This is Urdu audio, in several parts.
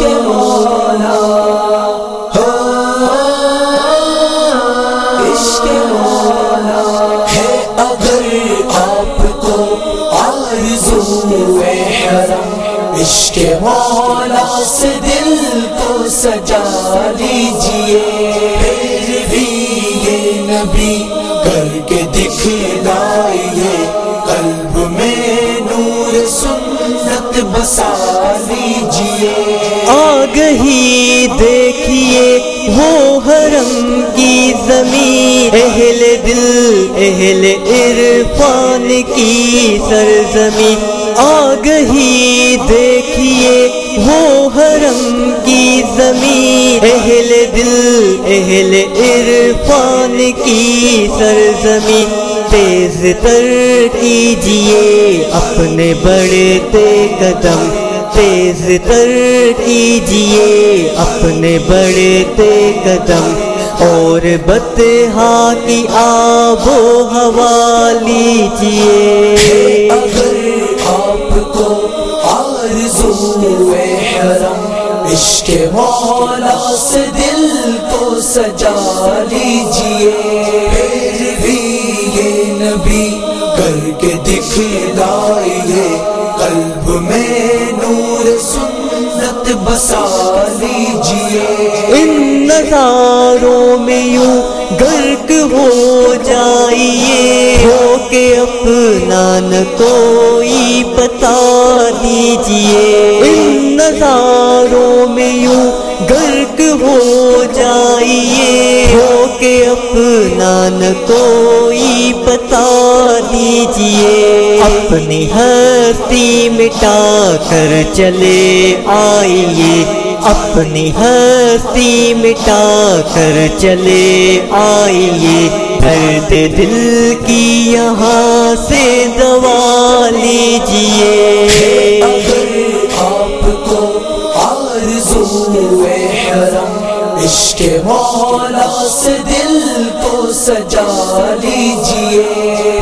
ہاں، عشق مولا عشق مولا ہے۔ اگر آپ کو آرزو حرم، عشق مولا سے دل کو سجا لیجیے۔ پھر بھی یہ نبی کر کے دکھلائیے دیکھیے، وہ حرم کی زمین۔ اہل دل، اہل عرفان کی سرزمین۔ آگہی دیکھیے، وہ حرم کی زمین۔ اہل دل، اہل عرفان کی سرزمین۔ تیز تر کیجیے اپنے بڑھتے قدم۔ تیز تر کیجیے اپنے بڑھتے قدم اور بتہا کی آب و ہوا لیجیے اگر آپ کو آرزو حرم، عشق مولا سے دل کو سجا لیجیے۔ پھر بھی یہ نبی کر کے دکھلائیے میں نور سنت بسا لیجیے۔ ان نظاروں میں یوں گرک ہو جائیے۔ ہو کے اپنا نہ کوئی بتا دیجیے ان نظاروں میں یوں گرک ہو جائیے۔ ہو کے اپنا نہ کوئی دیجیے اپنی ہستی مٹا کر چلے آئیے۔ اپنی ہستی مٹا کر چلے آئیے۔ درد دل کی یہاں سے دوا لیجیے۔ آپ کو آرزو حرم، عشق مولا سے دل کو سجا لیجیے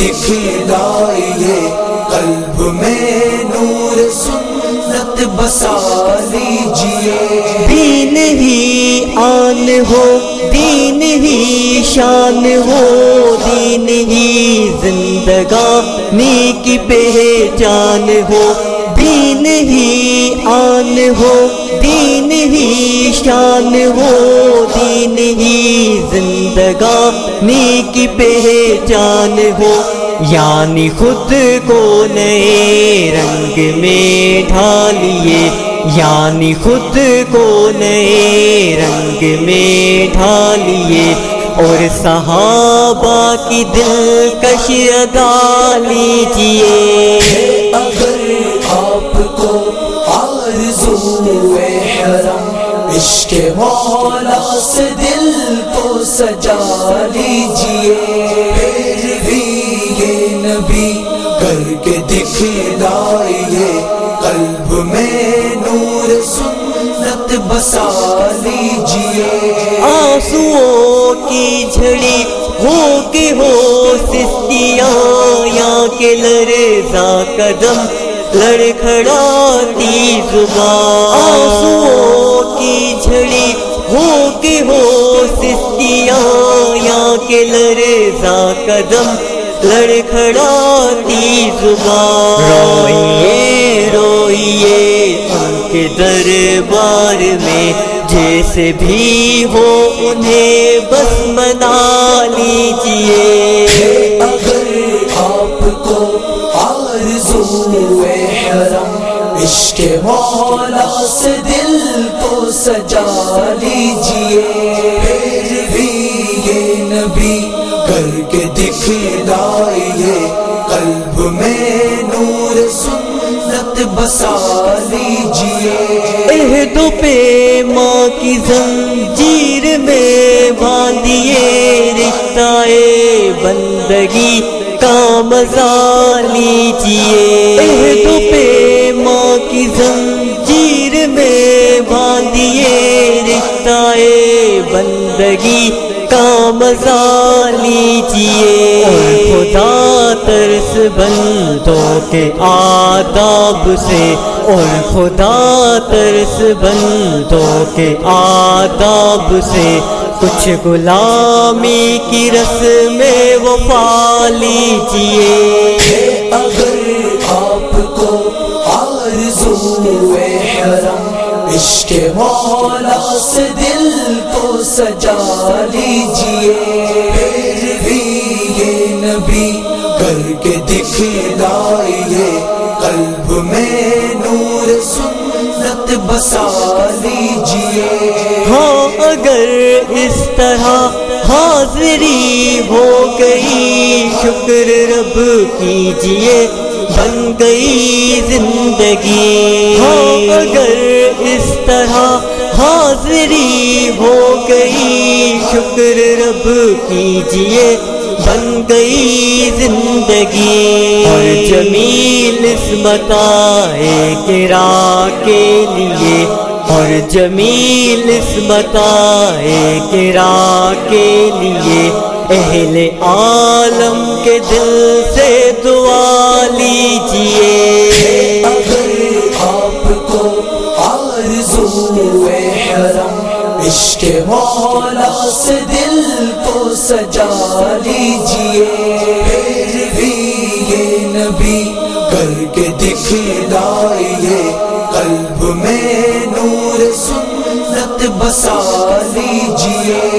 دکھلائیے قلب میں نور سنت بسا لیجیے۔ دین ہی آن ہو، دین ہی شان ہو۔ دین ہی زندگانی کی پہچان ہو۔ دین ہی آن ہو، دین ہی شان ہو دین ہی زندگانی کی پہچان ہو یعنی خود کو نئے رنگ میں ڈھالیے یعنی خود کو نئے رنگ میں ڈھالیے۔ اور صحابہ کی دلکش ادا لیجیے آرزو حرم عشق مولا سے دل کو سجا لیجیے۔ پھر بھی یہ نبی کر کے دکھلائیے۔ قلب میں نور سنت بسا لیجیے۔ آنسو کی جھڑی ہو کے ہو سستیاں یا کے لرزا قدم لڑکھڑاتی زبان۔ آنسو کی جھڑی ہو کے ہو سستیاں یا کے لرزا قدم لڑکھڑاتی زبان۔ روئیے روئیے ان کے دربار میں، جیسے بھی ہو انہیں بس منا لیجیے اگر آپ کو آرزو حرم عشق مولا سے دل کو سجا لیجیے۔ پھر بھی یہ نبی کر کے دکھلائیے۔ قلب میں نور سنت بسا لیجیے۔ عہد و پیما کی زنجیر میں باندھیے۔ رشتہ بندگی کا مزہ لیجیے زنجیر میں باندھیے رشتہ بندگی کا مزہ لیجیے۔ خدا ترس بندوں کے آداب سے۔ اور خدا ترس بندوں کے آداب سے۔ کچھ غلامی کی رس میں وہ پا لیجیے۔ اگر آرزو حرم عشق مولا سے دل کو سجا لیجیے۔ پھر بھی یہ نبی کر کے دکھلائیے۔ قلب میں نور سنت بسا لیجیے۔ ہاں اگر اس طرح حاضری ہو گئی۔ شکر رب کیجیے، بن گئی زندگی۔ ہاں، اگر اس طرح حاضری ہو گئی، شکر رب کیجیے، بن گئی زندگی۔ اور جمیل اسمت آئے کرا کے لیے اور جمیل اسمت آئے کرا کے لیے، اہل عالم کے دل سے دعا لیجیے اگر آپ کو آرزو حرم، عشق مولا سے دل کو سجا لیجیے۔ پھر بھی یہ نبی کر کے دکھلا سنت بسا لیجیے۔